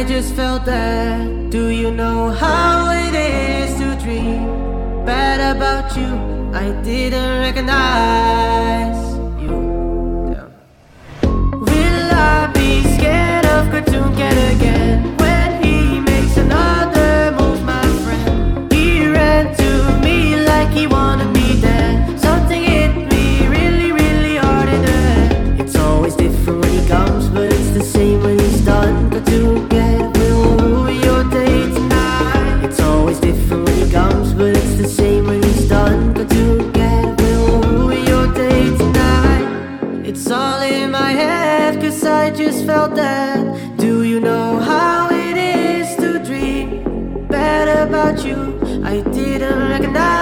I just felt that. Do you know how it is to dream bad about you? I didn't recognize you. Damn. Will I be scared of cartoon cat again when he makes another move, my friend? He ran to me like he wanted me dead. Something hit me really, really hard in the head. It's always different when he comes, but it's the same I just felt that. Do you know how it is to dream bad about you? I didn't recognize.